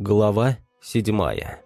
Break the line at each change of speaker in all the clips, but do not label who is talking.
Глава седьмая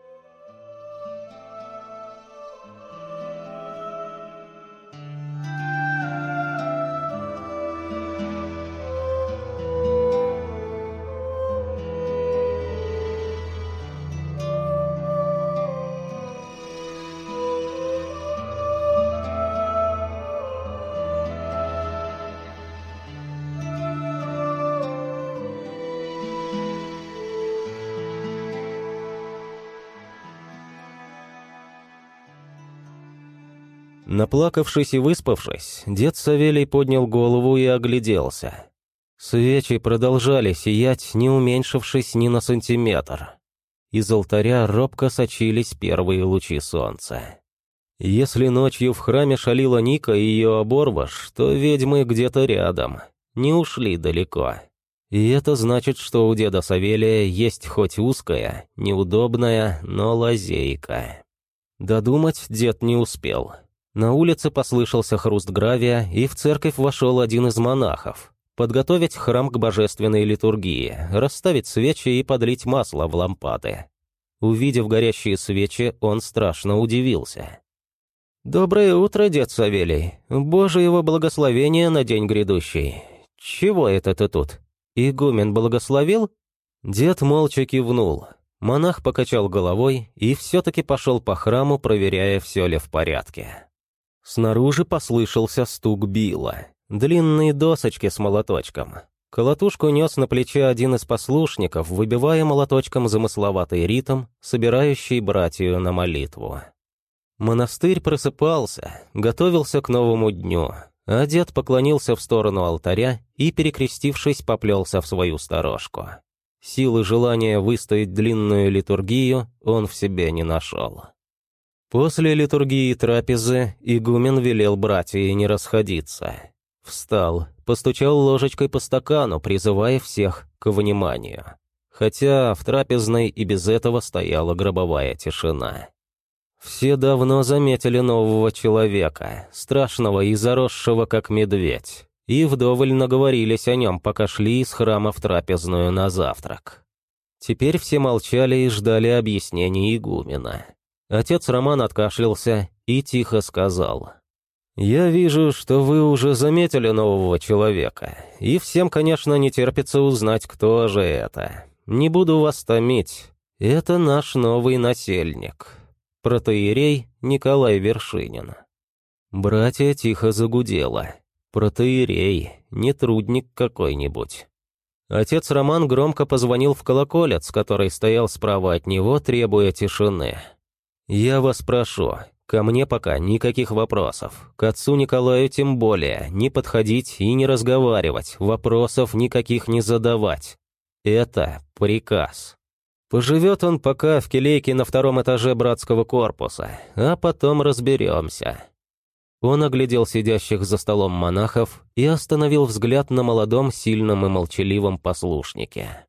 Наплакавшись и выспавшись, дед Савелий поднял голову и огляделся. Свечи продолжали сиять, не уменьшившись ни на сантиметр. Из алтаря робко сочились первые лучи солнца. Если ночью в храме шалила Ника и ее оборваш, то ведьмы где-то рядом, не ушли далеко. И это значит, что у деда Савелия есть хоть узкая, неудобная, но лазейка. Додумать дед не успел. На улице послышался хруст гравия, и в церковь вошел один из монахов. Подготовить храм к божественной литургии, расставить свечи и подлить масло в лампады. Увидев горящие свечи, он страшно удивился. «Доброе утро, дед Савелий. Божьего благословения на день грядущий. Чего это ты тут? Игумен благословил?» Дед молча кивнул. Монах покачал головой и все-таки пошел по храму, проверяя, все ли в порядке. Снаружи послышался стук била. Длинные досочки с молоточком. Колотушку нес на плече один из послушников, выбивая молоточком замысловатый ритм, собирающий братью на молитву. Монастырь просыпался, готовился к новому дню, а дед поклонился в сторону алтаря и, перекрестившись, поплелся в свою сторожку. Силы желания выстоять длинную литургию он в себе не нашел. После литургии трапезы игумен велел братья не расходиться. Встал, постучал ложечкой по стакану, призывая всех к вниманию. Хотя в трапезной и без этого стояла гробовая тишина. Все давно заметили нового человека, страшного и заросшего, как медведь, и вдоволь наговорились о нем, пока шли из храма в трапезную на завтрак. Теперь все молчали и ждали объяснений игумена. Отец Роман откашлялся и тихо сказал. «Я вижу, что вы уже заметили нового человека, и всем, конечно, не терпится узнать, кто же это. Не буду вас томить. Это наш новый насельник, протеерей Николай Вершинин». Братья тихо загудело. Протеерей, не трудник какой-нибудь. Отец Роман громко позвонил в колоколец, который стоял справа от него, требуя тишины. «Я вас прошу, ко мне пока никаких вопросов, к отцу Николаю тем более, не подходить и не разговаривать, вопросов никаких не задавать. Это приказ». Поживет он пока в келейке на втором этаже братского корпуса, а потом разберемся. Он оглядел сидящих за столом монахов и остановил взгляд на молодом, сильном и молчаливом послушнике.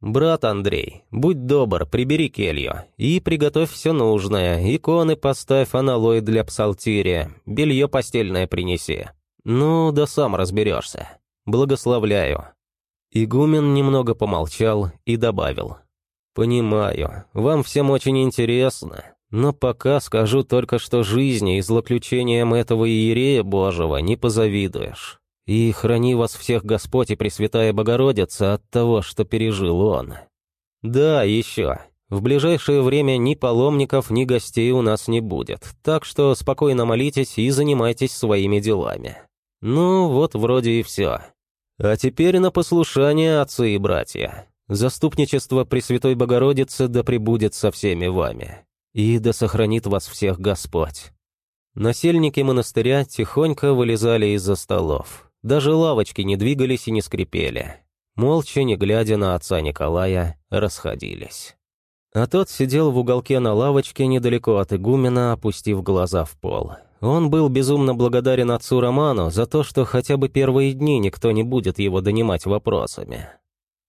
«Брат Андрей, будь добр, прибери келью и приготовь все нужное, иконы поставь, аналой для псалтирия, белье постельное принеси. Ну, да сам разберешься. Благословляю». Игумен немного помолчал и добавил. «Понимаю, вам всем очень интересно, но пока скажу только, что жизни и злоключениям этого иерея Божьего не позавидуешь. И храни вас всех Господь и Пресвятая Богородица от того, что пережил он. Да, еще. В ближайшее время ни паломников, ни гостей у нас не будет, так что спокойно молитесь и занимайтесь своими делами. Ну, вот вроде и все. А теперь на послушание, отцы и братья. Заступничество Пресвятой Богородицы да пребудет со всеми вами. И да сохранит вас всех Господь. Насельники монастыря тихонько вылезали из-за столов. Даже лавочки не двигались и не скрипели. Молча, не глядя на отца Николая, расходились. А тот сидел в уголке на лавочке недалеко от игумена, опустив глаза в пол. Он был безумно благодарен отцу Роману за то, что хотя бы первые дни никто не будет его донимать вопросами.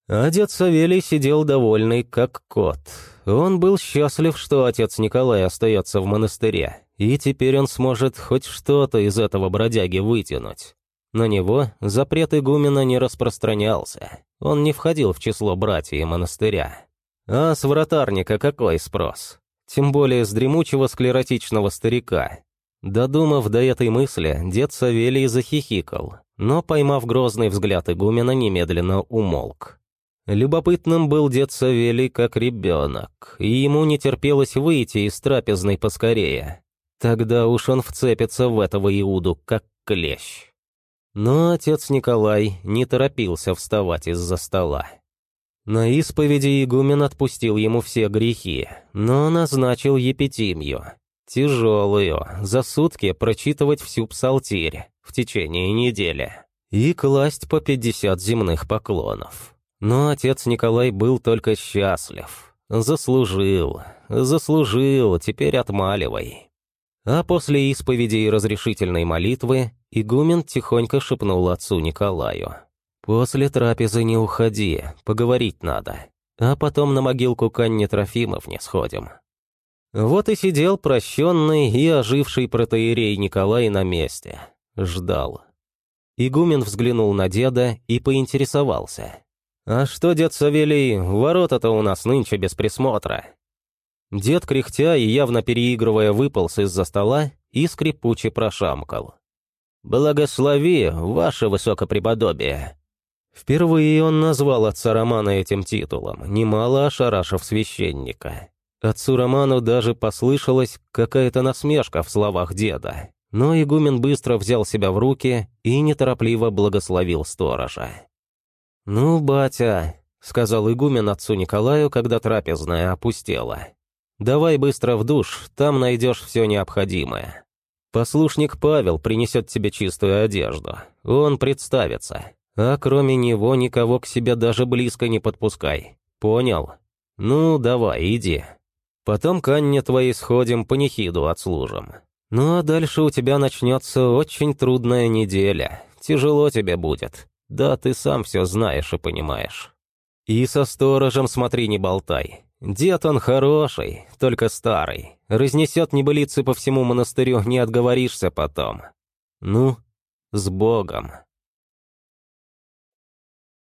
А дед Савелий сидел довольный, как кот. Он был счастлив, что отец Николай остается в монастыре, и теперь он сможет хоть что-то из этого бродяги вытянуть. На него запрет игумена не распространялся. Он не входил в число братьев монастыря. А с вратарника какой спрос? Тем более с дремучего склеротичного старика. Додумав до этой мысли, дед Савелий захихикал, но, поймав грозный взгляд игумена, немедленно умолк. Любопытным был дед Савелий как ребенок, и ему не терпелось выйти из трапезной поскорее. Тогда уж он вцепится в этого Иуду, как клещ. Но отец Николай не торопился вставать из-за стола. На исповеди игумен отпустил ему все грехи, но назначил епитимию. Тяжелую, за сутки прочитывать всю псалтирь в течение недели и класть по пятьдесят земных поклонов. Но отец Николай был только счастлив. Заслужил, заслужил, теперь отмаливай. А после исповеди и разрешительной молитвы игумен тихонько шепнул отцу Николаю. «После трапезы не уходи, поговорить надо. А потом на могилку к Анне Трофимовне сходим». Вот и сидел прощенный и оживший протеерей Николай на месте. Ждал. Игумен взглянул на деда и поинтересовался. «А что, дед Савелий, ворота-то у нас нынче без присмотра?» Дед, кряхтя и явно переигрывая, выполз из-за стола и скрипуче прошамкал. «Благослови, ваше высокопреподобие!» Впервые он назвал отца Романа этим титулом, немало ошарашив священника. Отцу Роману даже послышалась какая-то насмешка в словах деда, но игумен быстро взял себя в руки и неторопливо благословил сторожа. «Ну, батя», — сказал игумен отцу Николаю, когда трапезная опустела, «давай быстро в душ, там найдешь все необходимое. Послушник Павел принесет тебе чистую одежду, он представится, а кроме него никого к себе даже близко не подпускай. Понял? Ну, давай, иди. Потом к Анне твоей сходим, панихиду отслужим. Ну а дальше у тебя начнется очень трудная неделя. Тяжело тебе будет. Да, ты сам все знаешь и понимаешь. И со сторожем смотри, не болтай. Дед он хороший, только старый. Разнесет небылицы по всему монастырю, не отговоришься потом. Ну, с Богом.